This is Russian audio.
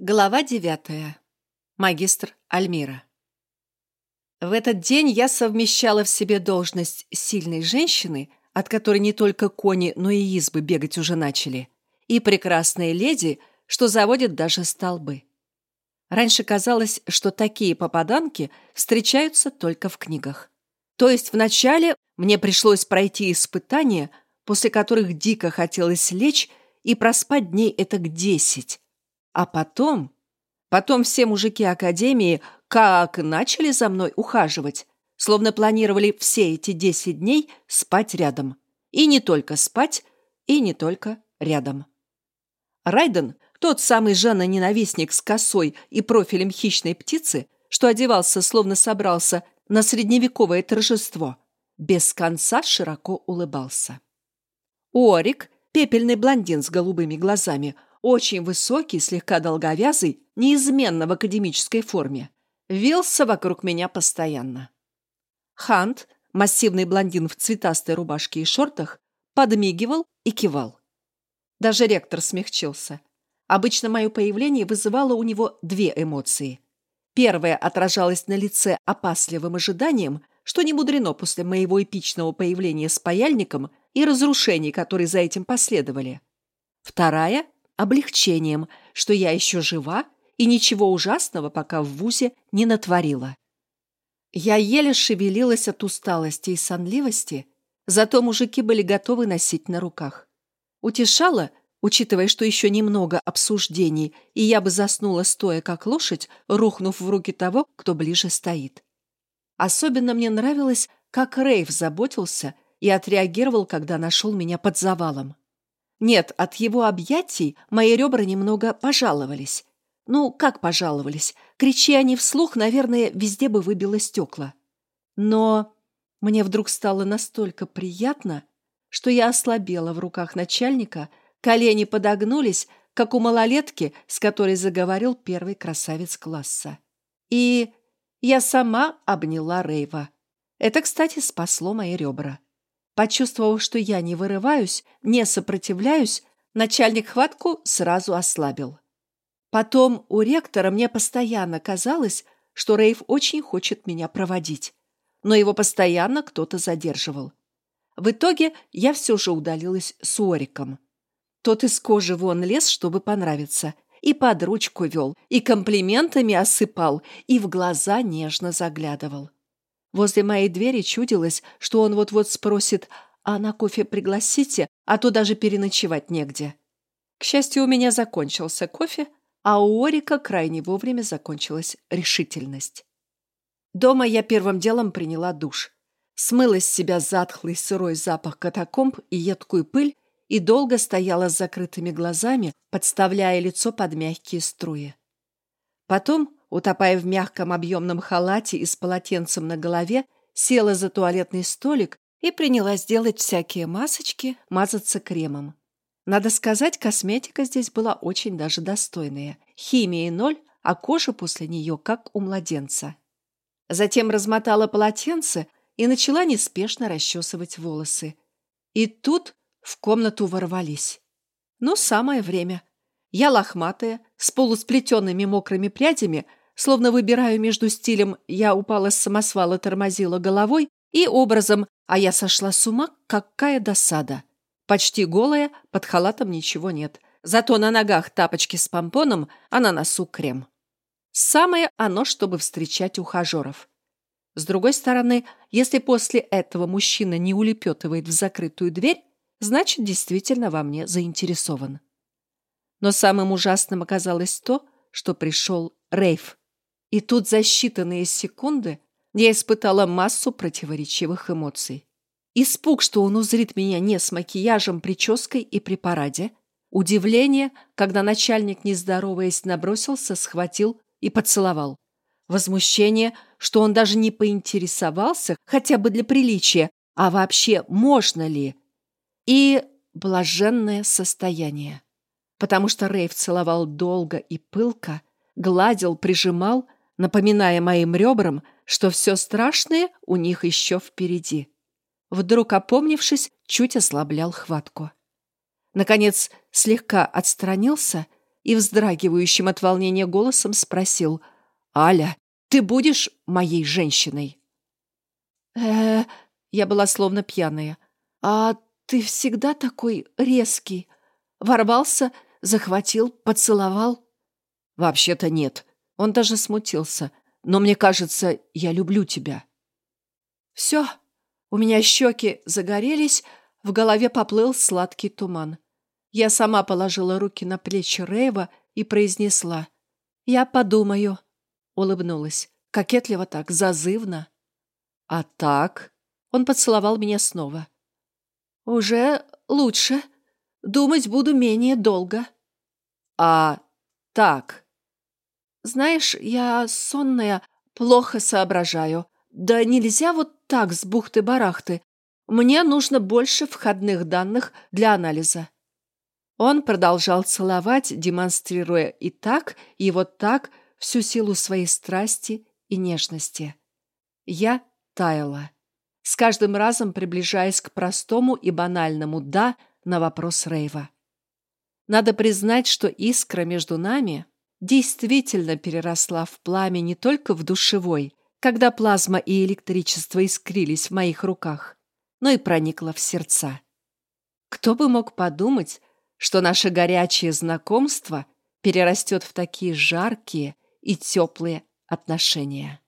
Глава девятая. Магистр Альмира. В этот день я совмещала в себе должность сильной женщины, от которой не только кони, но и избы бегать уже начали, и прекрасной леди, что заводит даже столбы. Раньше казалось, что такие попаданки встречаются только в книгах. То есть вначале мне пришлось пройти испытания, после которых дико хотелось лечь и проспать дней это к десять, а потом... Потом все мужики Академии как начали за мной ухаживать, словно планировали все эти десять дней спать рядом. И не только спать, и не только рядом. Райден, тот самый Жанна-ненавистник с косой и профилем хищной птицы, что одевался, словно собрался на средневековое торжество, без конца широко улыбался. Орик, пепельный блондин с голубыми глазами – очень высокий, слегка долговязый, неизменно в академической форме, вился вокруг меня постоянно. Хант, массивный блондин в цветастой рубашке и шортах, подмигивал и кивал. Даже ректор смягчился. Обычно мое появление вызывало у него две эмоции. Первая отражалась на лице опасливым ожиданием, что не мудрено после моего эпичного появления с паяльником и разрушений, которые за этим последовали. Вторая облегчением, что я еще жива и ничего ужасного пока в ВУЗе не натворила. Я еле шевелилась от усталости и сонливости, зато мужики были готовы носить на руках. Утешала, учитывая, что еще немного обсуждений, и я бы заснула стоя как лошадь, рухнув в руки того, кто ближе стоит. Особенно мне нравилось, как Рейв заботился и отреагировал, когда нашел меня под завалом. Нет, от его объятий мои ребра немного пожаловались. Ну, как пожаловались? Кричи они вслух, наверное, везде бы выбило стекла. Но мне вдруг стало настолько приятно, что я ослабела в руках начальника, колени подогнулись, как у малолетки, с которой заговорил первый красавец класса. И я сама обняла Рейва. Это, кстати, спасло мои ребра. Почувствовав, что я не вырываюсь, не сопротивляюсь, начальник хватку сразу ослабил. Потом у ректора мне постоянно казалось, что Рейв очень хочет меня проводить, но его постоянно кто-то задерживал. В итоге я все же удалилась с Ориком. Тот из кожи вон лез, чтобы понравиться, и под ручку вел, и комплиментами осыпал, и в глаза нежно заглядывал. Возле моей двери чудилось, что он вот-вот спросит «А на кофе пригласите, а то даже переночевать негде». К счастью, у меня закончился кофе, а у Орика крайне вовремя закончилась решительность. Дома я первым делом приняла душ. Смыла с себя затхлый сырой запах катакомб и едкую пыль и долго стояла с закрытыми глазами, подставляя лицо под мягкие струи. Потом утопая в мягком объемном халате и с полотенцем на голове, села за туалетный столик и принялась делать всякие масочки, мазаться кремом. Надо сказать, косметика здесь была очень даже достойная. Химии ноль, а кожа после нее как у младенца. Затем размотала полотенце и начала неспешно расчесывать волосы. И тут в комнату ворвались. Ну, самое время. Я лохматая, с полусплетенными мокрыми прядями, Словно выбираю между стилем «я упала с самосвала, тормозила головой» и образом «а я сошла с ума, какая досада». Почти голая, под халатом ничего нет. Зато на ногах тапочки с помпоном, а на носу крем. Самое оно, чтобы встречать ухажеров. С другой стороны, если после этого мужчина не улепетывает в закрытую дверь, значит, действительно во мне заинтересован. Но самым ужасным оказалось то, что пришел Рейф. И тут за считанные секунды я испытала массу противоречивых эмоций. Испуг, что он узрит меня не с макияжем, прической и при параде. Удивление, когда начальник, не здороваясь, набросился, схватил и поцеловал. Возмущение, что он даже не поинтересовался, хотя бы для приличия, а вообще можно ли. И блаженное состояние. Потому что Рейв целовал долго и пылко, гладил, прижимал, напоминая моим ребрам, что все страшное у них еще впереди. Вдруг опомнившись, чуть ослаблял хватку. Наконец, слегка отстранился и вздрагивающим от волнения голосом спросил «Аля, ты будешь моей женщиной?» э Я была словно пьяная. «А ты всегда такой резкий. Ворвался, захватил, поцеловал?» «Вообще-то нет». Он даже смутился. «Но мне кажется, я люблю тебя». «Все». У меня щеки загорелись, в голове поплыл сладкий туман. Я сама положила руки на плечи Рейва и произнесла. «Я подумаю». Улыбнулась. Кокетливо так, зазывно. «А так?» Он поцеловал меня снова. «Уже лучше. Думать буду менее долго». «А так?» «Знаешь, я сонная, плохо соображаю. Да нельзя вот так с бухты-барахты. Мне нужно больше входных данных для анализа». Он продолжал целовать, демонстрируя и так, и вот так всю силу своей страсти и нежности. Я таяла, с каждым разом приближаясь к простому и банальному «да» на вопрос Рейва. Надо признать, что искра между нами действительно переросла в пламя не только в душевой, когда плазма и электричество искрились в моих руках, но и проникла в сердца. Кто бы мог подумать, что наше горячее знакомство перерастет в такие жаркие и теплые отношения.